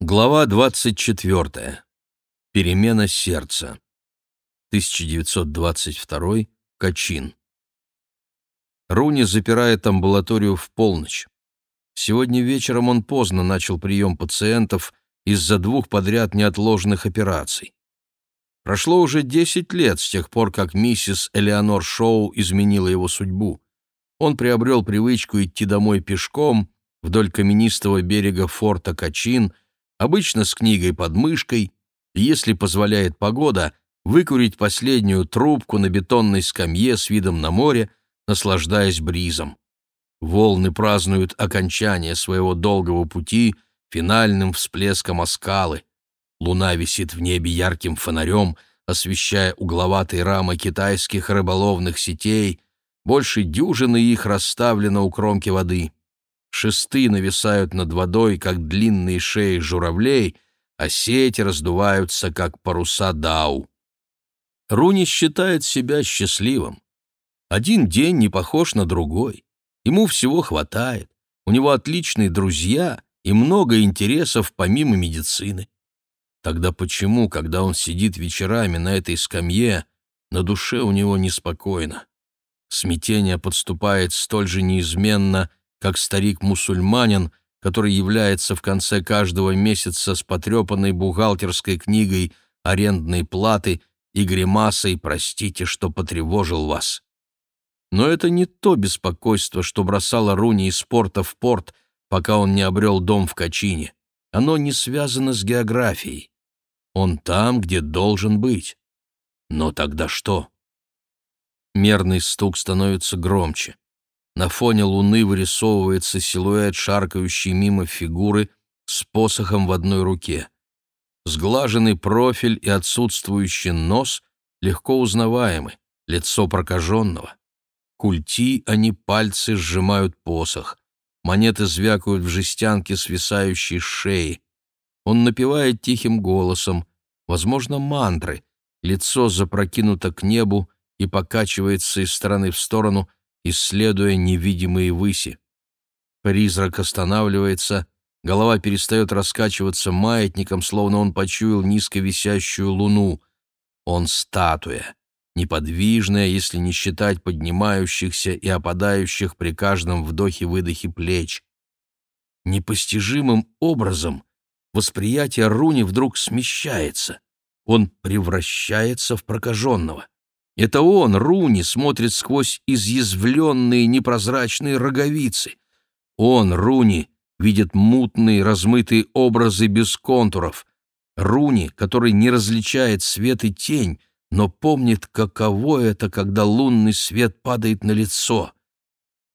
Глава 24. Перемена сердца. 1922. Качин. Руни запирает амбулаторию в полночь. Сегодня вечером он поздно начал прием пациентов из-за двух подряд неотложных операций. Прошло уже 10 лет с тех пор, как миссис Элеонор Шоу изменила его судьбу. Он приобрел привычку идти домой пешком вдоль каменистого берега форта Качин – обычно с книгой под мышкой, и, если позволяет погода, выкурить последнюю трубку на бетонной скамье с видом на море, наслаждаясь бризом. Волны празднуют окончание своего долгого пути финальным всплеском оскалы. Луна висит в небе ярким фонарем, освещая угловатые рамы китайских рыболовных сетей, больше дюжины их расставлено у кромки воды. Шесты нависают над водой, как длинные шеи журавлей, а сети раздуваются, как паруса дау. Руни считает себя счастливым. Один день не похож на другой. Ему всего хватает. У него отличные друзья и много интересов помимо медицины. Тогда почему, когда он сидит вечерами на этой скамье, на душе у него неспокойно? Смятение подступает столь же неизменно, как старик-мусульманин, который является в конце каждого месяца с потрепанной бухгалтерской книгой арендной платы и гримасой «Простите, что потревожил вас». Но это не то беспокойство, что бросало Руни из порта в порт, пока он не обрел дом в Качине. Оно не связано с географией. Он там, где должен быть. Но тогда что? Мерный стук становится громче. На фоне луны вырисовывается силуэт шаркающей мимо фигуры с посохом в одной руке. Сглаженный профиль и отсутствующий нос легко узнаваемы, лицо прокаженного. Культи они пальцы сжимают посох. Монеты звякают в жестянке, свисающей с шеи. Он напевает тихим голосом, возможно, мантры. Лицо запрокинуто к небу и покачивается из стороны в сторону, исследуя невидимые выси. Призрак останавливается, голова перестает раскачиваться маятником, словно он почуял низко висящую луну. Он статуя, неподвижная, если не считать поднимающихся и опадающих при каждом вдохе-выдохе плеч. Непостижимым образом восприятие Руни вдруг смещается. Он превращается в прокаженного. Это он, Руни, смотрит сквозь изъязвленные непрозрачные роговицы. Он, Руни, видит мутные размытые образы без контуров. Руни, который не различает свет и тень, но помнит, каково это, когда лунный свет падает на лицо.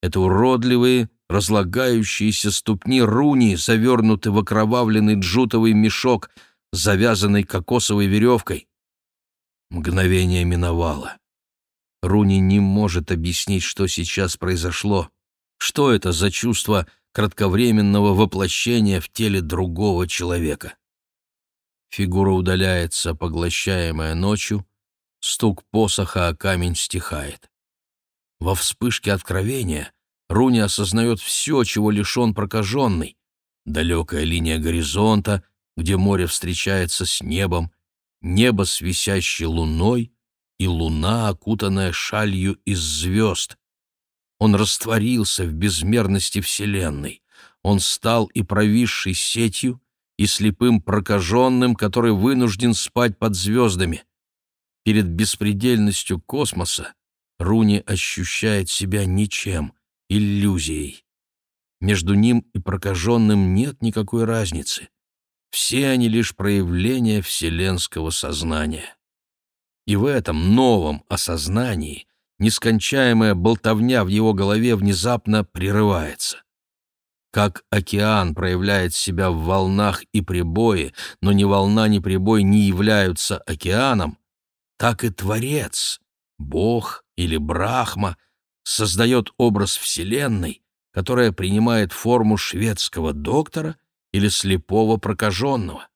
Это уродливые, разлагающиеся ступни Руни, завернуты в окровавленный джутовый мешок, завязанный кокосовой веревкой. Мгновение миновало. Руни не может объяснить, что сейчас произошло. Что это за чувство кратковременного воплощения в теле другого человека? Фигура удаляется, поглощаемая ночью, стук посоха о камень стихает. Во вспышке откровения Руни осознает все, чего лишен прокаженный. Далекая линия горизонта, где море встречается с небом, небо с висящей луной и луна, окутанная шалью из звезд. Он растворился в безмерности Вселенной. Он стал и провисшей сетью, и слепым прокаженным, который вынужден спать под звездами. Перед беспредельностью космоса Руни ощущает себя ничем, иллюзией. Между ним и прокаженным нет никакой разницы. Все они лишь проявления вселенского сознания. И в этом новом осознании нескончаемая болтовня в его голове внезапно прерывается. Как океан проявляет себя в волнах и прибое, но ни волна, ни прибой не являются океаном, так и Творец, Бог или Брахма, создает образ Вселенной, которая принимает форму шведского доктора или слепого прокаженного.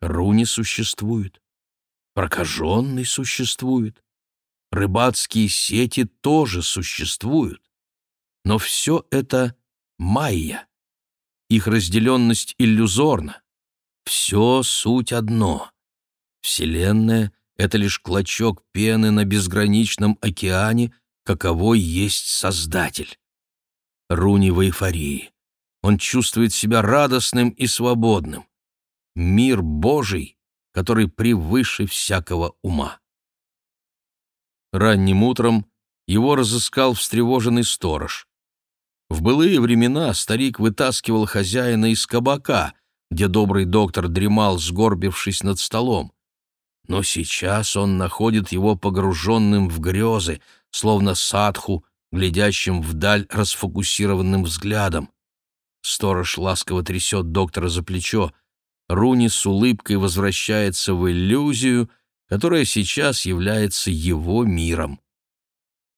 Руни существует. Прокаженный существует. Рыбацкие сети тоже существуют. Но все это майя. Их разделенность иллюзорна. Все суть одно. Вселенная — это лишь клочок пены на безграничном океане, каковой есть Создатель. Руни в эйфории. Он чувствует себя радостным и свободным. Мир Божий, который превыше всякого ума. Ранним утром его разыскал встревоженный сторож. В былые времена старик вытаскивал хозяина из кабака, где добрый доктор дремал, сгорбившись над столом. Но сейчас он находит его погруженным в грезы, словно садху, глядящим вдаль расфокусированным взглядом. Сторож ласково трясет доктора за плечо. Руни с улыбкой возвращается в иллюзию, которая сейчас является его миром.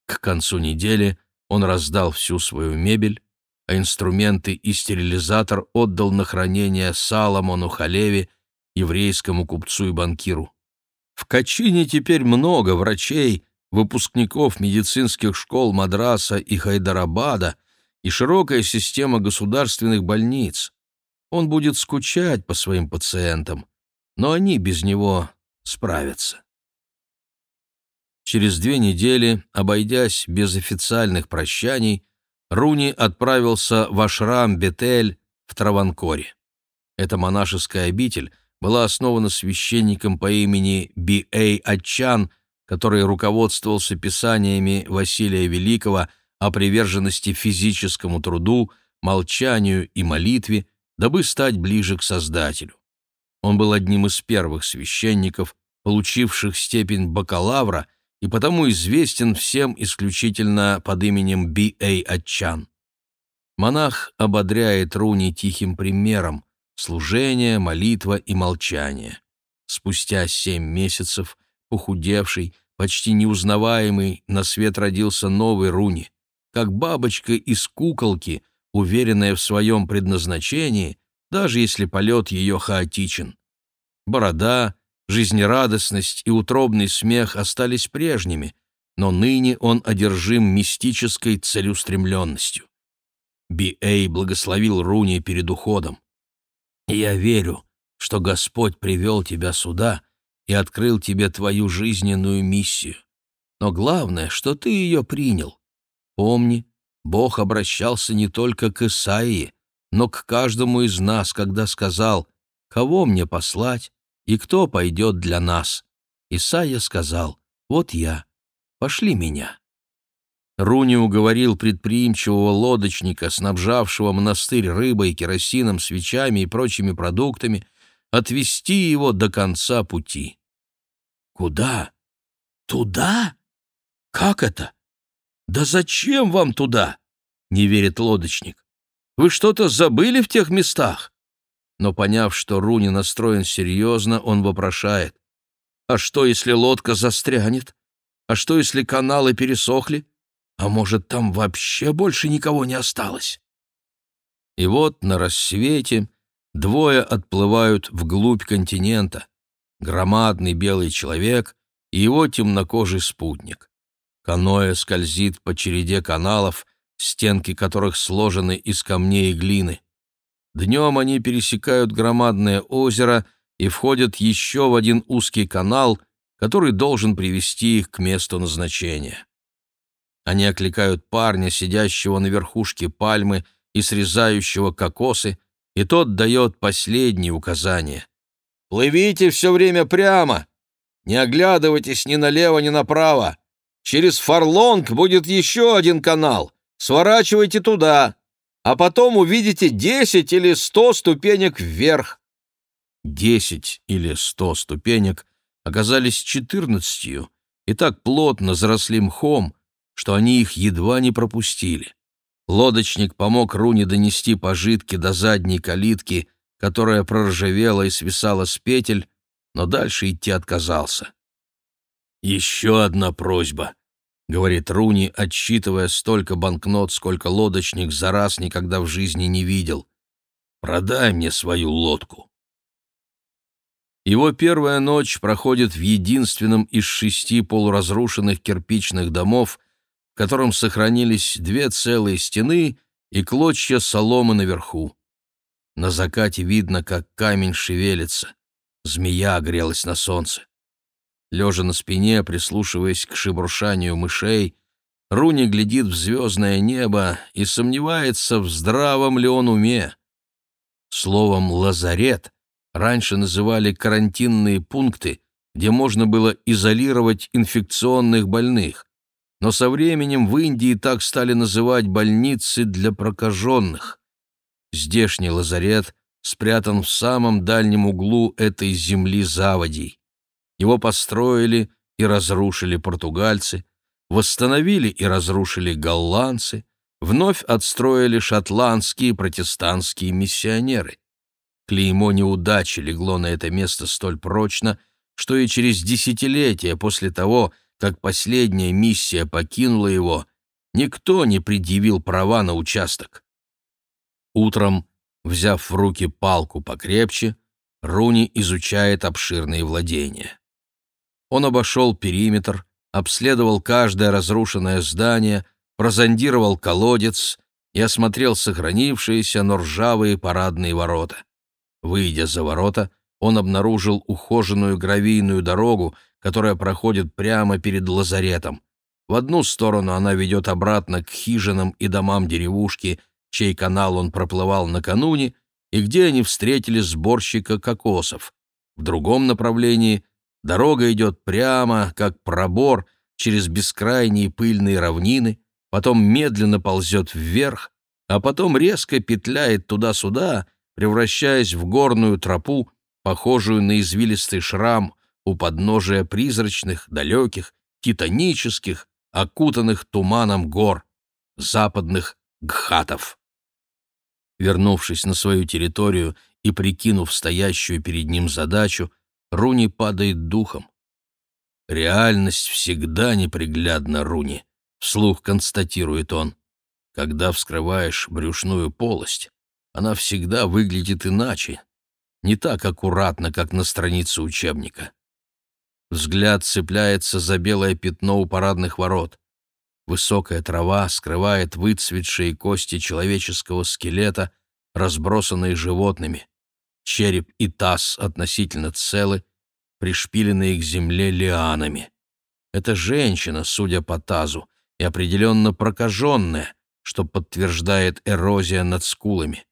К концу недели он раздал всю свою мебель, а инструменты и стерилизатор отдал на хранение Саломону Халеве, еврейскому купцу и банкиру. В Качине теперь много врачей, выпускников медицинских школ Мадраса и Хайдарабада и широкая система государственных больниц. Он будет скучать по своим пациентам, но они без него справятся. Через две недели, обойдясь без официальных прощаний, Руни отправился в ашрам Бетель в Траванкоре. Эта монашеская обитель была основана священником по имени Би-Эй Ачан который руководствовался писаниями Василия Великого о приверженности физическому труду, молчанию и молитве, дабы стать ближе к Создателю. Он был одним из первых священников, получивших степень бакалавра, и потому известен всем исключительно под именем Би-Эй Ачан. Монах ободряет Руни тихим примером — служение, молитва и молчание. Спустя семь месяцев похудевший, почти неузнаваемый, на свет родился новый Руни, как бабочка из куколки, уверенная в своем предназначении, даже если полет ее хаотичен. Борода, жизнерадостность и утробный смех остались прежними, но ныне он одержим мистической целеустремленностью. Би-Эй благословил Руни перед уходом. «Я верю, что Господь привел тебя сюда, и открыл тебе твою жизненную миссию. Но главное, что ты ее принял. Помни, Бог обращался не только к Исаии, но к каждому из нас, когда сказал, «Кого мне послать и кто пойдет для нас?» Исаия сказал, «Вот я, пошли меня». Руни уговорил предприимчивого лодочника, снабжавшего монастырь рыбой, керосином, свечами и прочими продуктами, отвести его до конца пути. Куда? Туда? Как это? Да зачем вам туда? Не верит лодочник. Вы что-то забыли в тех местах? Но поняв, что Руни настроен серьезно, он вопрошает. А что, если лодка застрянет? А что, если каналы пересохли? А может, там вообще больше никого не осталось? И вот на рассвете двое отплывают вглубь континента громадный белый человек и его темнокожий спутник. Каноэ скользит по череде каналов, стенки которых сложены из камней и глины. Днем они пересекают громадное озеро и входят еще в один узкий канал, который должен привести их к месту назначения. Они окликают парня, сидящего на верхушке пальмы и срезающего кокосы, и тот дает последние указания. Плывите все время прямо. Не оглядывайтесь ни налево, ни направо. Через Фарлонг будет еще один канал. Сворачивайте туда, а потом увидите десять или сто ступенек вверх. Десять или сто ступенек оказались четырнадцатью и так плотно заросли мхом, что они их едва не пропустили. Лодочник помог Руне донести пожитки до задней калитки — которая проржавела и свисала с петель, но дальше идти отказался. «Еще одна просьба», — говорит Руни, отсчитывая столько банкнот, сколько лодочник за раз никогда в жизни не видел. «Продай мне свою лодку». Его первая ночь проходит в единственном из шести полуразрушенных кирпичных домов, в котором сохранились две целые стены и клочья соломы наверху. На закате видно, как камень шевелится. Змея грелась на солнце. Лежа на спине, прислушиваясь к шебуршанию мышей, Руни глядит в звездное небо и сомневается, в здравом ли он уме. Словом «лазарет» раньше называли карантинные пункты, где можно было изолировать инфекционных больных. Но со временем в Индии так стали называть больницы для прокаженных. Здешний лазарет спрятан в самом дальнем углу этой земли заводей. Его построили и разрушили португальцы, восстановили и разрушили голландцы, вновь отстроили шотландские протестантские миссионеры. Клеймо неудачи легло на это место столь прочно, что и через десятилетия после того, как последняя миссия покинула его, никто не предъявил права на участок. Утром, взяв в руки палку покрепче, Руни изучает обширные владения. Он обошел периметр, обследовал каждое разрушенное здание, прозондировал колодец и осмотрел сохранившиеся, но ржавые парадные ворота. Выйдя за ворота, он обнаружил ухоженную гравийную дорогу, которая проходит прямо перед лазаретом. В одну сторону она ведет обратно к хижинам и домам деревушки, чей канал он проплывал накануне, и где они встретили сборщика кокосов. В другом направлении Дорога идет прямо, как пробор, через бескрайние пыльные равнины, потом медленно ползет вверх, а потом резко петляет туда-сюда, превращаясь в горную тропу, похожую на извилистый шрам у подножия призрачных, далеких, титанических, окутанных туманом гор, западных гхатов. Вернувшись на свою территорию и прикинув стоящую перед ним задачу, Руни падает духом. «Реальность всегда неприглядна, Руни», — вслух констатирует он. «Когда вскрываешь брюшную полость, она всегда выглядит иначе, не так аккуратно, как на странице учебника». Взгляд цепляется за белое пятно у парадных ворот. Высокая трава скрывает выцветшие кости человеческого скелета, разбросанные животными. Череп и таз относительно целы, пришпиленные к земле лианами. Это женщина, судя по тазу, и определенно прокаженная, что подтверждает эрозия над скулами.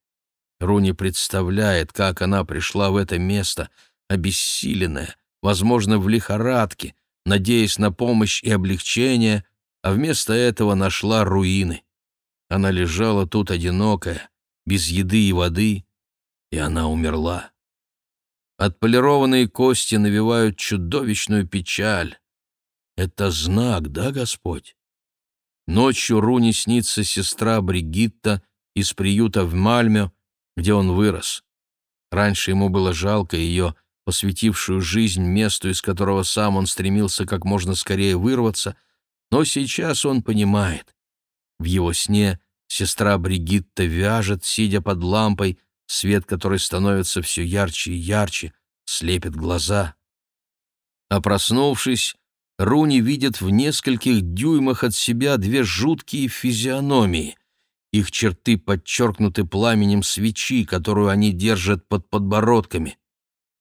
Руни представляет, как она пришла в это место, обессиленная, возможно, в лихорадке, надеясь на помощь и облегчение, а вместо этого нашла руины. Она лежала тут одинокая, без еды и воды, и она умерла. Отполированные кости навевают чудовищную печаль. Это знак, да, Господь? Ночью Руни снится сестра Бригитта из приюта в Мальме, где он вырос. Раньше ему было жалко ее, посвятившую жизнь месту, из которого сам он стремился как можно скорее вырваться, но сейчас он понимает. В его сне сестра Бригитта вяжет, сидя под лампой, свет который становится все ярче и ярче, слепит глаза. А проснувшись, Руни видит в нескольких дюймах от себя две жуткие физиономии. Их черты подчеркнуты пламенем свечи, которую они держат под подбородками.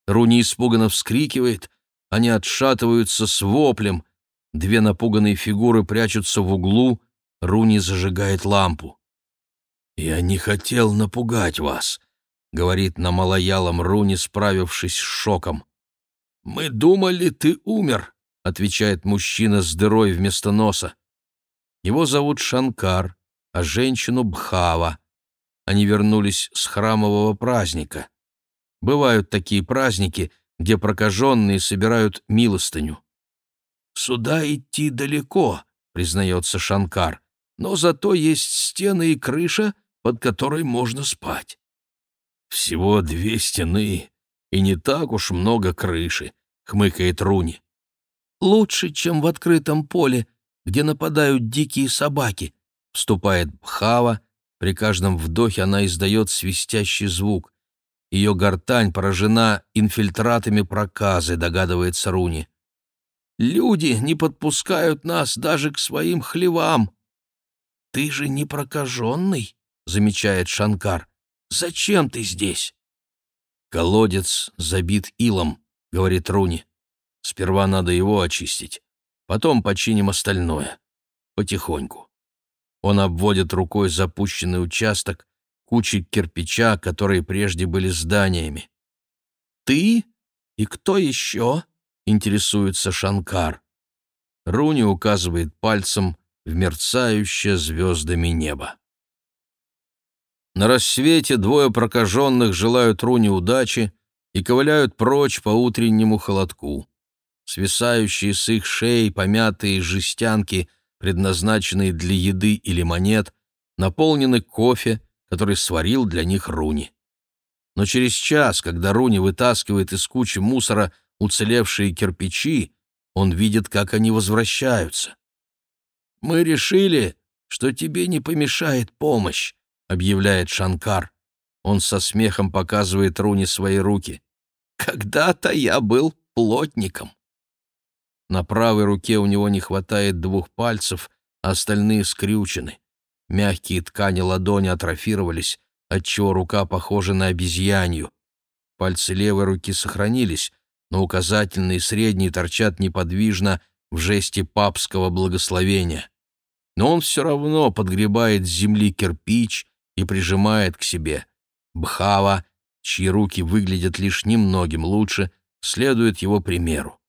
Руни испуганно вскрикивает, они отшатываются с воплем. Две напуганные фигуры прячутся в углу, Руни зажигает лампу. «Я не хотел напугать вас», — говорит на малоялом руне, справившись с шоком. «Мы думали, ты умер», — отвечает мужчина с дырой вместо носа. Его зовут Шанкар, а женщину Бхава. Они вернулись с храмового праздника. Бывают такие праздники, где прокаженные собирают милостыню. «Сюда идти далеко», — признается Шанкар, «но зато есть стены и крыша, под которой можно спать». «Всего две стены, и не так уж много крыши», — хмыкает Руни. «Лучше, чем в открытом поле, где нападают дикие собаки», — вступает Бхава. При каждом вдохе она издает свистящий звук. Ее гортань поражена инфильтратами проказы, догадывается Руни. «Люди не подпускают нас даже к своим хлевам». «Ты же не прокаженный», — замечает Шанкар. Зачем ты здесь?» «Колодец забит илом», — говорит Руни. «Сперва надо его очистить, потом починим остальное. Потихоньку». Он обводит рукой запущенный участок, кучи кирпича, которые прежде были зданиями. «Ты? И кто еще?» — интересуется Шанкар. Руни указывает пальцем в мерцающее звездами небо. На рассвете двое прокаженных желают Руни удачи и ковыляют прочь по утреннему холодку. Свисающие с их шеи помятые жестянки, предназначенные для еды или монет, наполнены кофе, который сварил для них Руни. Но через час, когда Руни вытаскивает из кучи мусора уцелевшие кирпичи, он видит, как они возвращаются. «Мы решили, что тебе не помешает помощь», — объявляет Шанкар. Он со смехом показывает Руни свои руки. «Когда-то я был плотником». На правой руке у него не хватает двух пальцев, а остальные скрючены. Мягкие ткани ладони атрофировались, отчего рука похожа на обезьянью. Пальцы левой руки сохранились, но указательные и средние торчат неподвижно в жесте папского благословения. Но он все равно подгребает с земли кирпич, и прижимает к себе. Бхава, чьи руки выглядят лишь немногим лучше, следует его примеру.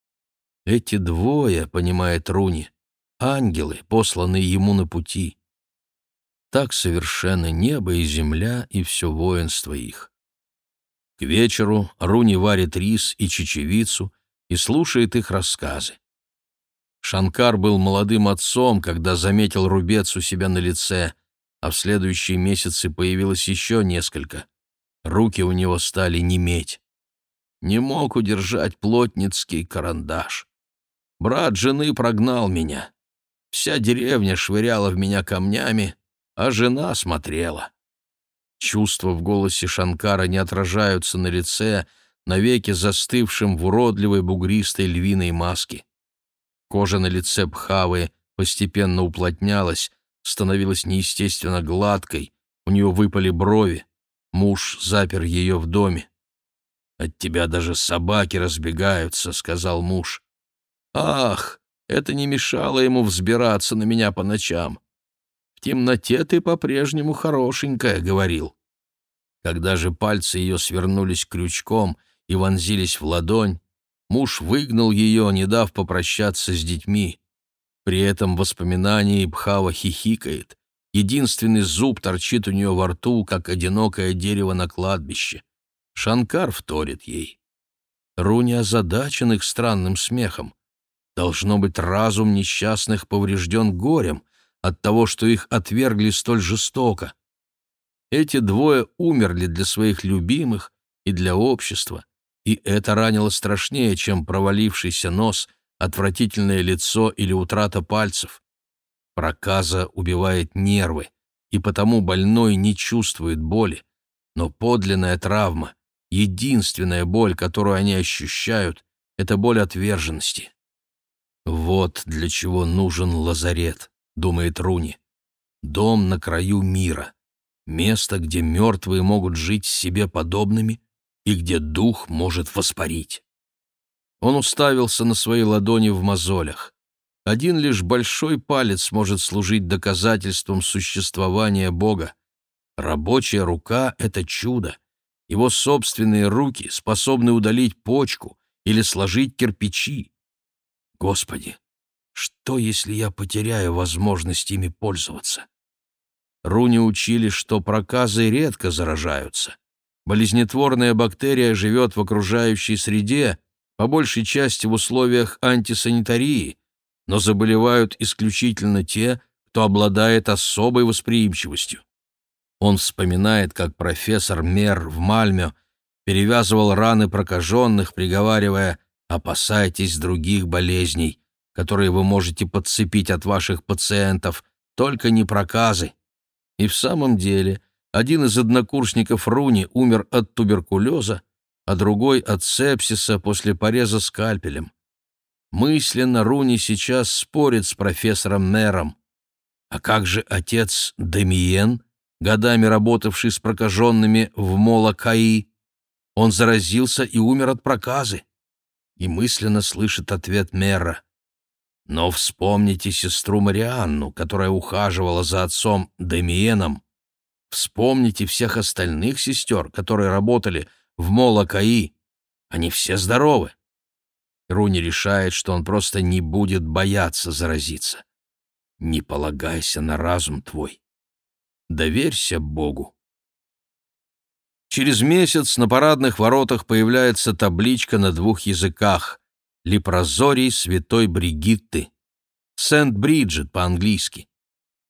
Эти двое, понимает Руни, ангелы, посланные ему на пути. Так совершенно небо и земля и все воинство их. К вечеру Руни варит рис и чечевицу и слушает их рассказы. Шанкар был молодым отцом, когда заметил рубец у себя на лице, а в следующие месяцы появилось еще несколько. Руки у него стали неметь. Не мог удержать плотницкий карандаш. Брат жены прогнал меня. Вся деревня швыряла в меня камнями, а жена смотрела. Чувства в голосе Шанкара не отражаются на лице, навеки застывшим в уродливой бугристой львиной маске. Кожа на лице Бхавы постепенно уплотнялась, становилась неестественно гладкой, у нее выпали брови. Муж запер ее в доме. «От тебя даже собаки разбегаются», — сказал муж. «Ах, это не мешало ему взбираться на меня по ночам. В темноте ты по-прежнему хорошенькая», — говорил. Когда же пальцы ее свернулись крючком и вонзились в ладонь, муж выгнал ее, не дав попрощаться с детьми. При этом воспоминании Бхава хихикает. Единственный зуб торчит у нее во рту, как одинокое дерево на кладбище. Шанкар вторит ей. Руни озадачен их странным смехом. Должно быть, разум несчастных поврежден горем от того, что их отвергли столь жестоко. Эти двое умерли для своих любимых и для общества, и это ранило страшнее, чем провалившийся нос — отвратительное лицо или утрата пальцев. Проказа убивает нервы, и потому больной не чувствует боли. Но подлинная травма, единственная боль, которую они ощущают, это боль отверженности. «Вот для чего нужен лазарет», — думает Руни. «Дом на краю мира, место, где мертвые могут жить себе подобными и где дух может воспарить». Он уставился на свои ладони в мозолях. Один лишь большой палец может служить доказательством существования Бога. Рабочая рука — это чудо. Его собственные руки способны удалить почку или сложить кирпичи. Господи, что, если я потеряю возможность ими пользоваться? Руни учили, что проказы редко заражаются. Болезнетворная бактерия живет в окружающей среде, по большей части в условиях антисанитарии, но заболевают исключительно те, кто обладает особой восприимчивостью. Он вспоминает, как профессор Мер в Мальме перевязывал раны прокаженных, приговаривая «опасайтесь других болезней, которые вы можете подцепить от ваших пациентов, только не проказы». И в самом деле один из однокурсников Руни умер от туберкулеза, а другой от сепсиса после пореза скальпелем. Мысленно Руни сейчас спорит с профессором Нером. А как же отец Демиен, годами работавший с прокаженными в Молокаи. Он заразился и умер от проказы. И мысленно слышит ответ мэра. Но вспомните сестру Марианну, которая ухаживала за отцом Демиеном. Вспомните всех остальных сестер, которые работали в Молокаи. Они все здоровы. Руни решает, что он просто не будет бояться заразиться. Не полагайся на разум твой. Доверься Богу. Через месяц на парадных воротах появляется табличка на двух языках «Лепрозорий святой Бригитты», «Сент-Бриджит» по-английски.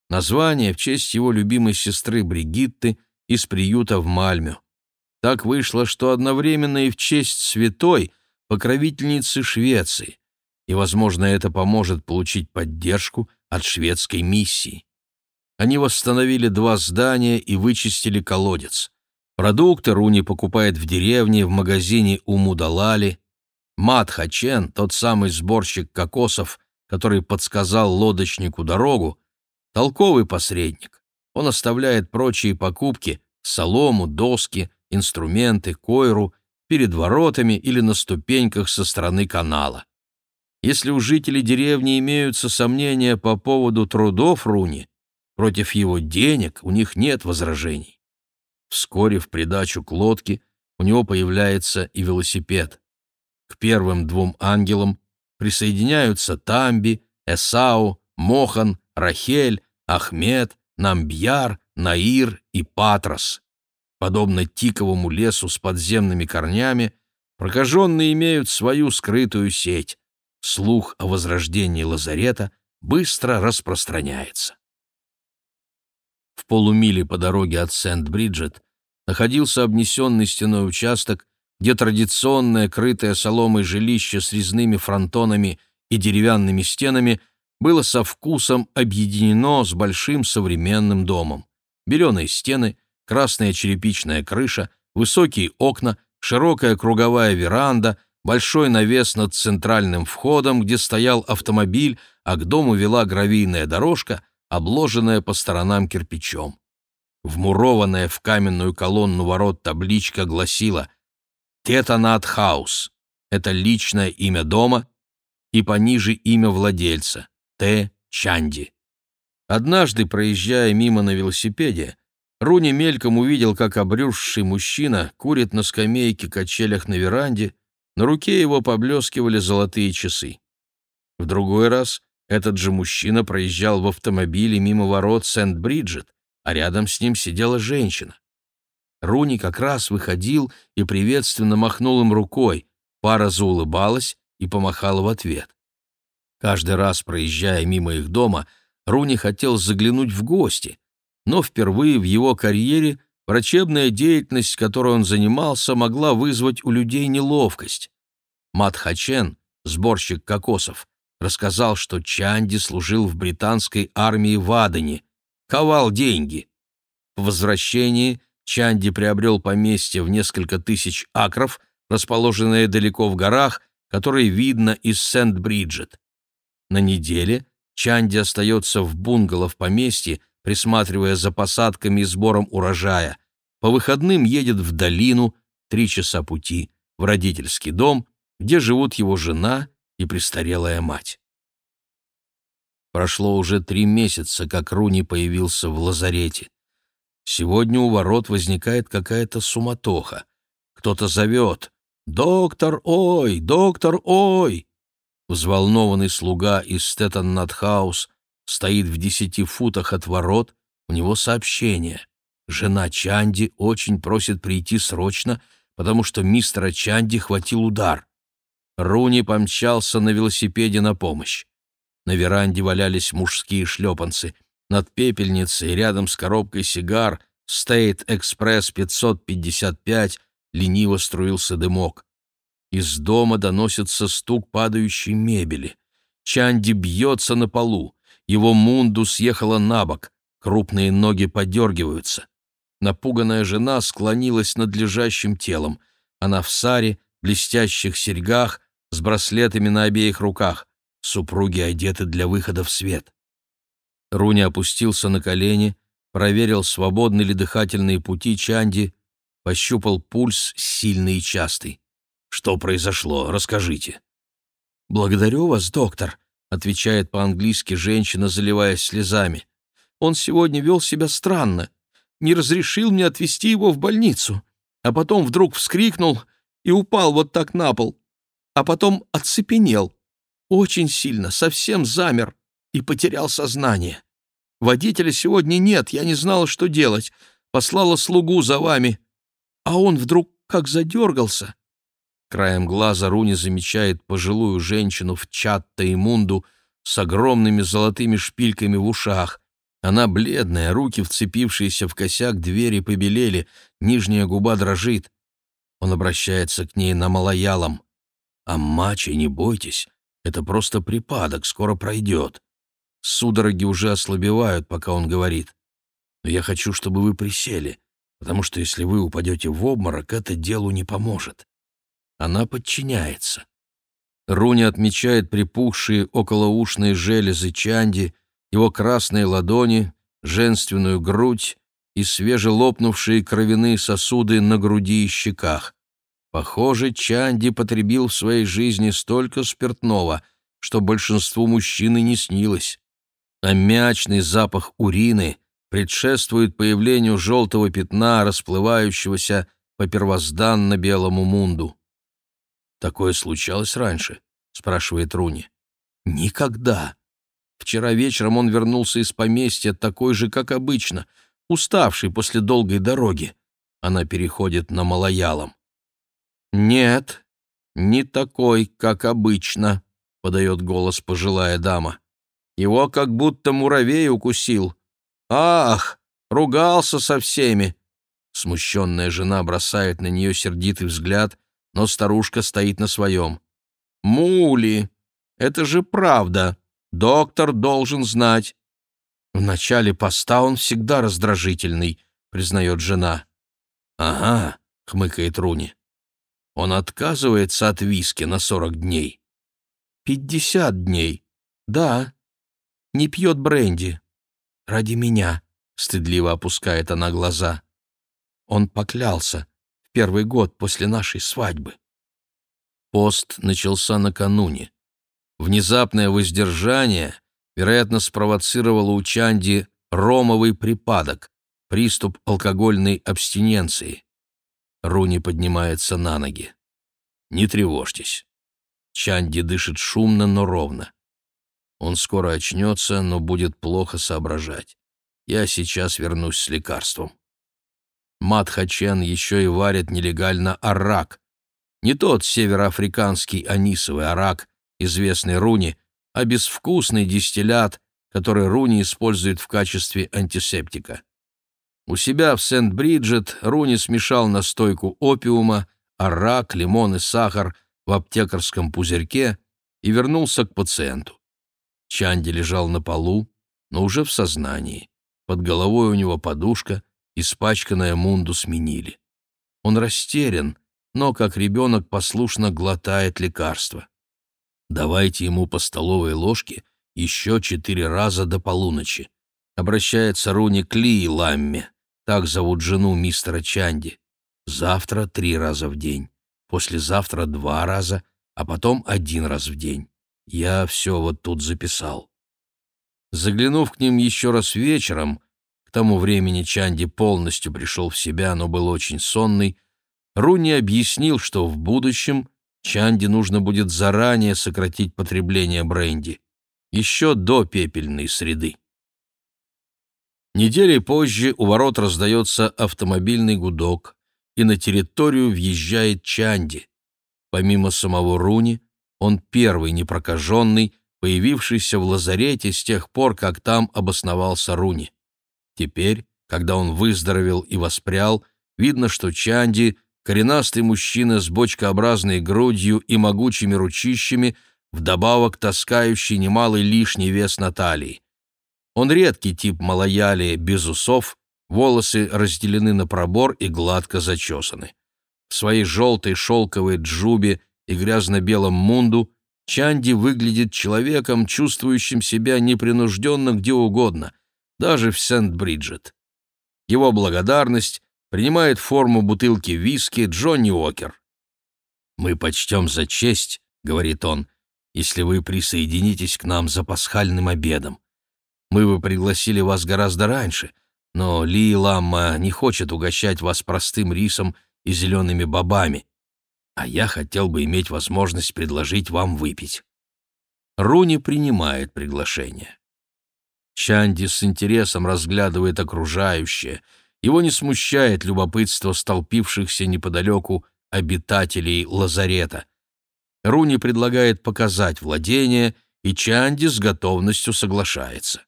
Название в честь его любимой сестры Бригитты из приюта в Мальмё. Так вышло, что одновременно и в честь святой, покровительницы Швеции, и, возможно, это поможет получить поддержку от шведской миссии. Они восстановили два здания и вычистили колодец. Продукты Руни покупает в деревне, в магазине у Мудалали. Мат Хачен, тот самый сборщик кокосов, который подсказал лодочнику дорогу, толковый посредник. Он оставляет прочие покупки — солому, доски, инструменты, койру — перед воротами или на ступеньках со стороны канала. Если у жителей деревни имеются сомнения по поводу трудов Руни, Против его денег у них нет возражений. Вскоре в придачу к лодке у него появляется и велосипед. К первым двум ангелам присоединяются Тамби, Эсау, Мохан, Рахель, Ахмед, Намбьяр, Наир и Патрос. Подобно тиковому лесу с подземными корнями, прокаженные имеют свою скрытую сеть. Слух о возрождении лазарета быстро распространяется. В полумиле по дороге от Сент-Бриджет находился обнесенный стеной участок, где традиционное крытое соломой жилище с резными фронтонами и деревянными стенами было со вкусом объединено с большим современным домом. Беленые стены, красная черепичная крыша, высокие окна, широкая круговая веранда, большой навес над центральным входом, где стоял автомобиль, а к дому вела гравийная дорожка, обложенная по сторонам кирпичом. Вмурованная в каменную колонну ворот табличка гласила «Тетанат Хаус» — это личное имя дома, и пониже имя владельца — Т. Чанди. Однажды, проезжая мимо на велосипеде, Руни мельком увидел, как обрюзший мужчина курит на скамейке качелях на веранде, на руке его поблескивали золотые часы. В другой раз этот же мужчина проезжал в автомобиле мимо ворот Сент-Бриджит, а рядом с ним сидела женщина. Руни как раз выходил и приветственно махнул им рукой. Пара заулыбалась и помахала в ответ. Каждый раз, проезжая мимо их дома, Руни хотел заглянуть в гости, но впервые в его карьере врачебная деятельность, которой он занимался, могла вызвать у людей неловкость. Мат Хачен, сборщик кокосов, рассказал, что Чанди служил в британской армии в Адене, ковал деньги. По возвращении Чанди приобрел поместье в несколько тысяч акров, расположенное далеко в горах, которые видно из Сент-Бриджет. На неделе Чанди остается в бунгало в поместье, присматривая за посадками и сбором урожая. По выходным едет в долину, три часа пути, в родительский дом, где живут его жена и престарелая мать. Прошло уже три месяца, как Руни появился в лазарете. Сегодня у ворот возникает какая-то суматоха. Кто-то зовет «Доктор, ой! Доктор, ой!» Взволнованный слуга из Стеттон-Натхаус стоит в десяти футах от ворот, у него сообщение. Жена Чанди очень просит прийти срочно, потому что мистера Чанди хватил удар. Руни помчался на велосипеде на помощь. На веранде валялись мужские шлепанцы. Над пепельницей, рядом с коробкой сигар, State Express 555, лениво струился дымок. Из дома доносится стук падающей мебели. Чанди бьется на полу. Его мунду съехала на бок. Крупные ноги подергиваются. Напуганная жена склонилась над лежащим телом. Она в саре, блестящих серьгах, с браслетами на обеих руках. Супруги одеты для выхода в свет. Руни опустился на колени, проверил, свободны ли дыхательные пути Чанди, пощупал пульс сильный и частый. «Что произошло? Расскажите». «Благодарю вас, доктор», — отвечает по-английски женщина, заливаясь слезами. «Он сегодня вел себя странно. Не разрешил мне отвезти его в больницу, а потом вдруг вскрикнул и упал вот так на пол, а потом оцепенел. Очень сильно, совсем замер и потерял сознание. Водителя сегодня нет, я не знала, что делать. Послала слугу за вами. А он вдруг как задергался. Краем глаза Руни замечает пожилую женщину в чатта и мунду с огромными золотыми шпильками в ушах. Она бледная, руки, вцепившиеся в косяк двери, побелели, нижняя губа дрожит. Он обращается к ней на малоялом. «Аммачи, не бойтесь, это просто припадок, скоро пройдет. Судороги уже ослабевают, пока он говорит. Но я хочу, чтобы вы присели, потому что если вы упадете в обморок, это делу не поможет. Она подчиняется. Руни отмечает припухшие околоушные железы Чанди, его красные ладони, женственную грудь и свежелопнувшие кровяные сосуды на груди и щеках. Похоже, Чанди потребил в своей жизни столько спиртного, что большинству мужчин и не снилось. Аммиачный запах урины предшествует появлению желтого пятна, расплывающегося по первозданно-белому мунду. «Такое случалось раньше?» — спрашивает Руни. «Никогда. Вчера вечером он вернулся из поместья такой же, как обычно, уставший после долгой дороги. Она переходит на малоялом. «Нет, не такой, как обычно», — подает голос пожилая дама. Его как будто муравей укусил. Ах, ругался со всеми. Смущенная жена бросает на нее сердитый взгляд, но старушка стоит на своем. «Мули! Это же правда! Доктор должен знать!» «В начале поста он всегда раздражительный», — признает жена. «Ага», — хмыкает Руни. «Он отказывается от виски на сорок дней». «Пятьдесят дней. Да, не пьет бренди. Ради меня, стыдливо опускает она глаза. Он поклялся первый год после нашей свадьбы. Пост начался накануне. Внезапное воздержание, вероятно, спровоцировало у Чанди ромовый припадок, приступ алкогольной абстиненции. Руни поднимается на ноги. «Не тревожьтесь». Чанди дышит шумно, но ровно. Он скоро очнется, но будет плохо соображать. Я сейчас вернусь с лекарством. Матхачен еще и варит нелегально арак. Не тот североафриканский анисовый арак, известный Руни, а безвкусный дистиллят, который Руни использует в качестве антисептика. У себя в Сент-Бриджет Руни смешал настойку опиума, арак, лимон и сахар в аптекарском пузырьке и вернулся к пациенту. Чанди лежал на полу, но уже в сознании. Под головой у него подушка, испачканная мунду сменили. Он растерян, но, как ребенок, послушно глотает лекарство. «Давайте ему по столовой ложке еще четыре раза до полуночи», обращается Руни к Ли Ламме, так зовут жену мистера Чанди. Завтра три раза в день, послезавтра два раза, а потом один раз в день. Я все вот тут записал. Заглянув к ним еще раз вечером, к тому времени Чанди полностью пришел в себя, но был очень сонный, Руни объяснил, что в будущем Чанди нужно будет заранее сократить потребление бренди, еще до пепельной среды. Недели позже у ворот раздается автомобильный гудок, и на территорию въезжает Чанди. Помимо самого Руни, он первый непрокаженный, появившийся в лазарете с тех пор, как там обосновался Руни. Теперь, когда он выздоровел и воспрял, видно, что Чанди — коренастый мужчина с бочкообразной грудью и могучими ручищами, вдобавок таскающий немалый лишний вес на талии. Он редкий тип малояли без усов, волосы разделены на пробор и гладко зачесаны. В своей желтой шелковой джубе и грязно-белом мунду, Чанди выглядит человеком, чувствующим себя непринужденно где угодно, даже в Сент-Бриджет. Его благодарность принимает форму бутылки виски Джонни Уокер. «Мы почтем за честь», — говорит он, — «если вы присоединитесь к нам за пасхальным обедом. Мы бы пригласили вас гораздо раньше, но Ли Ламма не хочет угощать вас простым рисом и зелеными бобами, а я хотел бы иметь возможность предложить вам выпить». Руни принимает приглашение. Чанди с интересом разглядывает окружающее. Его не смущает любопытство столпившихся неподалеку обитателей лазарета. Руни предлагает показать владение, и Чанди с готовностью соглашается.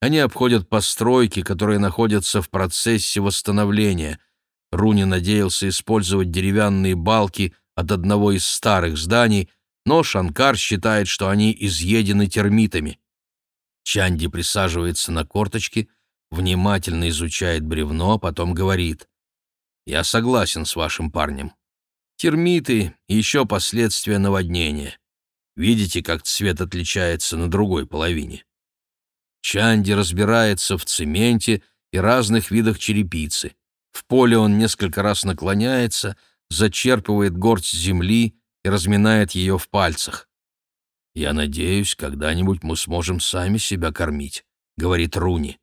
Они обходят постройки, которые находятся в процессе восстановления. Руни надеялся использовать деревянные балки от одного из старых зданий, но Шанкар считает, что они изъедены термитами. Чанди присаживается на корточки, внимательно изучает бревно, а потом говорит. «Я согласен с вашим парнем. Термиты еще последствия наводнения. Видите, как цвет отличается на другой половине?» Чанди разбирается в цементе и разных видах черепицы. В поле он несколько раз наклоняется, зачерпывает горсть земли и разминает ее в пальцах. «Я надеюсь, когда-нибудь мы сможем сами себя кормить», — говорит Руни.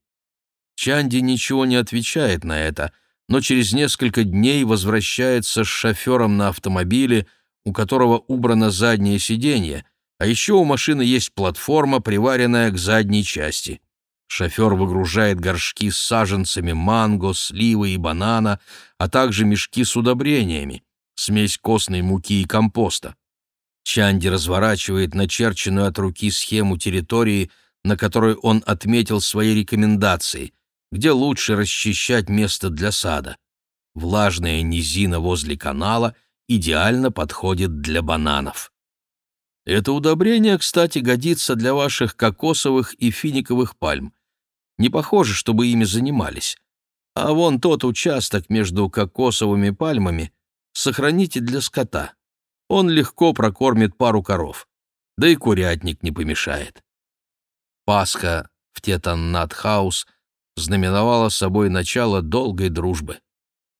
Чанди ничего не отвечает на это, но через несколько дней возвращается с шофером на автомобиле, у которого убрано заднее сиденье, а еще у машины есть платформа, приваренная к задней части. Шофер выгружает горшки с саженцами манго, сливы и банана, а также мешки с удобрениями, смесь костной муки и компоста. Чанди разворачивает начерченную от руки схему территории, на которой он отметил свои рекомендации, где лучше расчищать место для сада. Влажная низина возле канала идеально подходит для бананов. Это удобрение, кстати, годится для ваших кокосовых и финиковых пальм. Не похоже, чтобы ими занимались. А вон тот участок между кокосовыми пальмами сохраните для скота. Он легко прокормит пару коров. Да и курятник не помешает. Пасха в Тетаннат-хаус знаменовала собой начало долгой дружбы.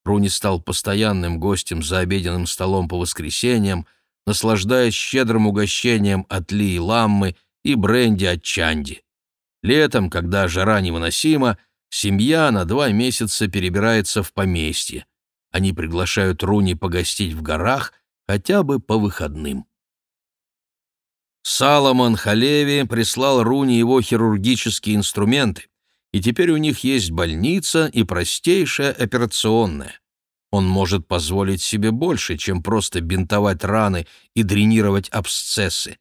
Руни стал постоянным гостем за обеденным столом по воскресеньям, наслаждаясь щедрым угощением от Ли и Ламмы и бренди от Чанди. Летом, когда жара невыносима, семья на два месяца перебирается в поместье. Они приглашают Руни погостить в горах хотя бы по выходным. Саломон Халеви прислал Руни его хирургические инструменты, и теперь у них есть больница и простейшая операционная. Он может позволить себе больше, чем просто бинтовать раны и дренировать абсцессы.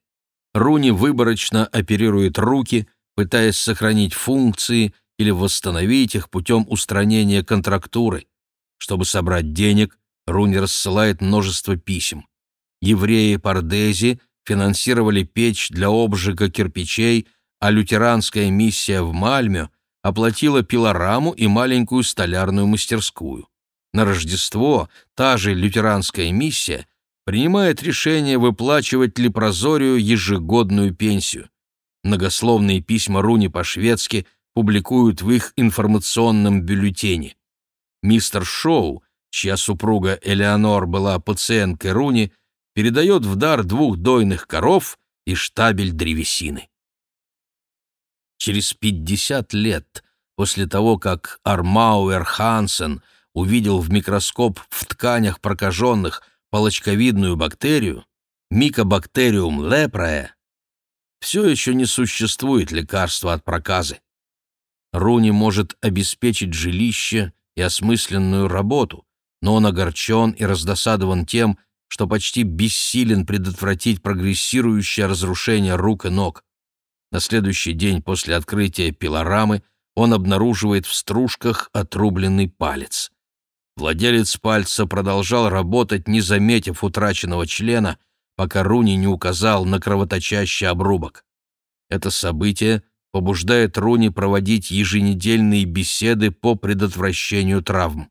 Руни выборочно оперирует руки, пытаясь сохранить функции или восстановить их путем устранения контрактуры. Чтобы собрать денег, Руни рассылает множество писем. Евреи Пардези финансировали печь для обжига кирпичей, а лютеранская миссия в Мальме оплатила пилораму и маленькую столярную мастерскую. На Рождество та же лютеранская миссия принимает решение выплачивать Лепрозорию ежегодную пенсию. Многословные письма Руни по-шведски публикуют в их информационном бюллетене. Мистер Шоу, чья супруга Элеонор была пациенткой Руни, передает в дар двух дойных коров и штабель древесины. Через 50 лет после того, как Армауэр Хансен – увидел в микроскоп в тканях прокаженных полочковидную бактерию, микобактериум лепрае, все еще не существует лекарства от проказы. Руни может обеспечить жилище и осмысленную работу, но он огорчен и раздосадован тем, что почти бессилен предотвратить прогрессирующее разрушение рук и ног. На следующий день после открытия пилорамы он обнаруживает в стружках отрубленный палец. Владелец пальца продолжал работать, не заметив утраченного члена, пока Руни не указал на кровоточащий обрубок. Это событие побуждает Руни проводить еженедельные беседы по предотвращению травм.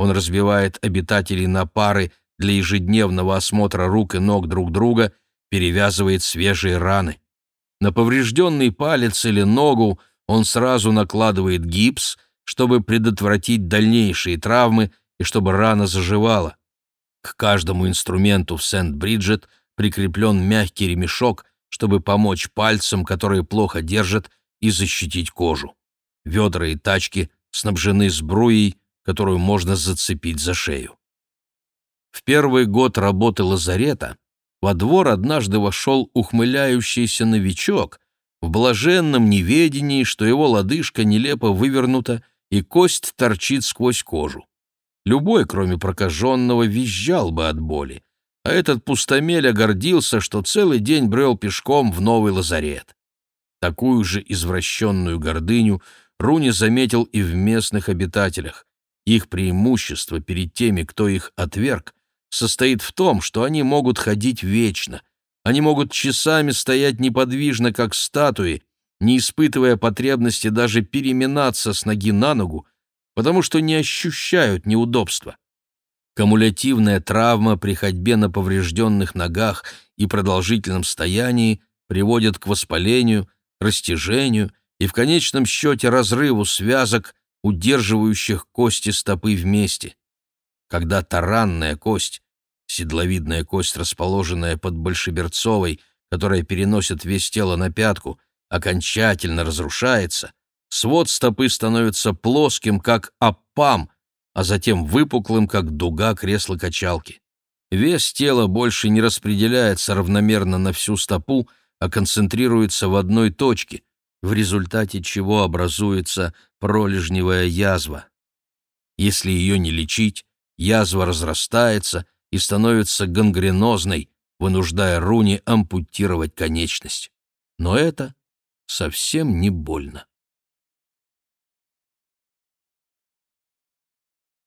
Он разбивает обитателей на пары для ежедневного осмотра рук и ног друг друга, перевязывает свежие раны. На поврежденный палец или ногу он сразу накладывает гипс — чтобы предотвратить дальнейшие травмы и чтобы рана заживала. К каждому инструменту в Сент-Бриджет прикреплен мягкий ремешок, чтобы помочь пальцам, которые плохо держат, и защитить кожу. Ведра и тачки снабжены сбруей, которую можно зацепить за шею. В первый год работы лазарета во двор однажды вошел ухмыляющийся новичок в блаженном неведении, что его лодыжка нелепо вывернута и кость торчит сквозь кожу. Любой, кроме прокаженного, визжал бы от боли, а этот пустомеля гордился, что целый день брел пешком в новый лазарет. Такую же извращенную гордыню Руни заметил и в местных обитателях. Их преимущество перед теми, кто их отверг, состоит в том, что они могут ходить вечно. Они могут часами стоять неподвижно, как статуи, не испытывая потребности даже переминаться с ноги на ногу, потому что не ощущают неудобства. Кумулятивная травма при ходьбе на поврежденных ногах и продолжительном стоянии приводит к воспалению, растяжению и в конечном счете разрыву связок, удерживающих кости стопы вместе. Когда таранная кость, седловидная кость, расположенная под большеберцовой, которая переносит весь тело на пятку, окончательно разрушается, свод стопы становится плоским, как опам, а затем выпуклым, как дуга кресла-качалки. Вес тела больше не распределяется равномерно на всю стопу, а концентрируется в одной точке, в результате чего образуется пролежневая язва. Если ее не лечить, язва разрастается и становится гангренозной, вынуждая Руни ампутировать конечность. Но это совсем не больно.